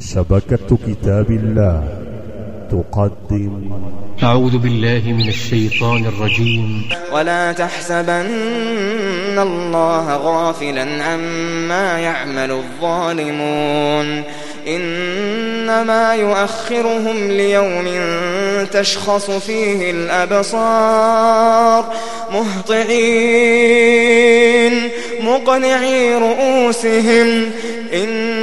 شبكة كتاب الله تقدم. أعوذ بالله من الشيطان الرجيم. ولا تحسبن الله غافلا عما يعمل الظالمون. إنما يؤخرهم ليوم تشخص فيه الأبصار. مهطعين مقنعي رؤوسهم.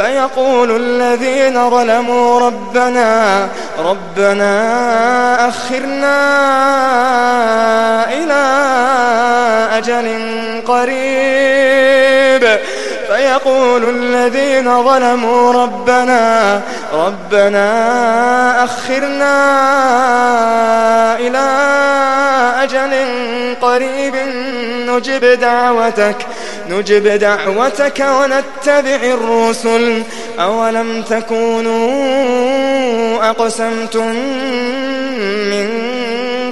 فيقول الذين ظلموا ربنا ربنا أخرنا إلى أجل قريب. فيقول الذين ظلموا ربنا ربنا أخرنا إلى أجل قريب نجب دعوتك نجب دعوتك ونتبع الرسل. أولم تكونوا أقسمتم من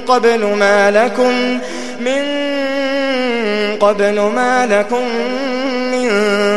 قبل ما لكم من قبل ما لكم من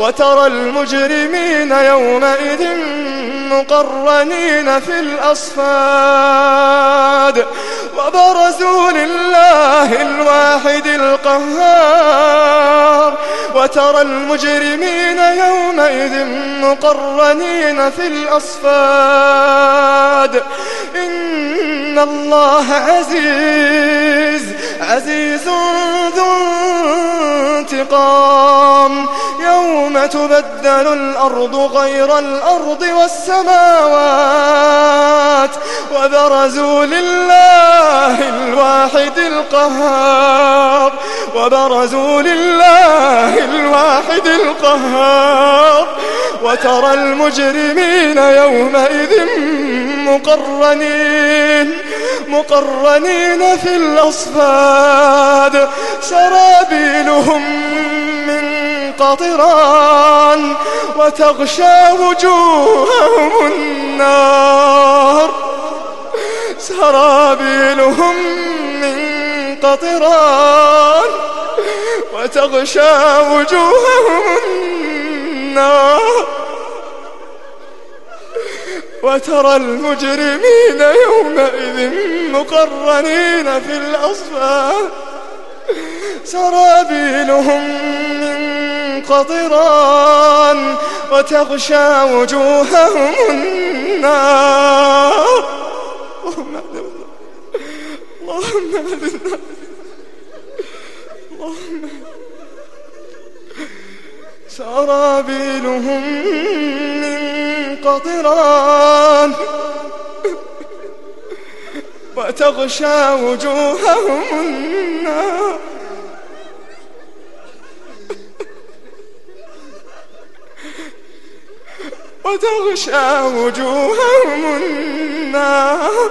وترى المجرمين يومئذ مقرنين في الأصفاد. وبرزوا لله الواحد القهار. وترى المجرمين يومئذ مقرنين في الأصفاد. إن الله عزيز عزيز ذو انتقام. يوم تبدل الأرض غير الأرض والسماوات وبرزوا لله الواحد القهار وبرزوا لله الواحد القهار وترى المجرمين يومئذ مقرنين مقرنين في الأصفاد سرابيلهم قطران وتغشى وجوههم النار. سرابيلهم من قطران وتغشى وجوههم النار. وترى المجرمين يومئذ مقرنين في الأصفاد. سرابيلهم من قطران وتغشى وجوههم النار. اللهم اللهم اللهم سرابيلهم من قطران وتغشى وجوههم النار. وتغشى وجوههم النار.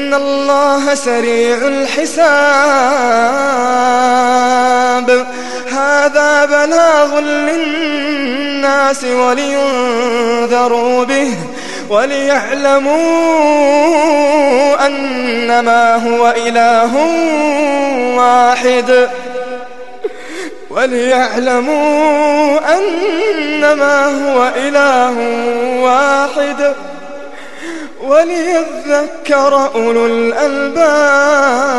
إن الله سريع الحساب هذا بلاغ للناس ولينذروا به وليعلموا أنما هو إله واحد وليعلموا أنما هو إله واحد وليذكر أولو الألباب.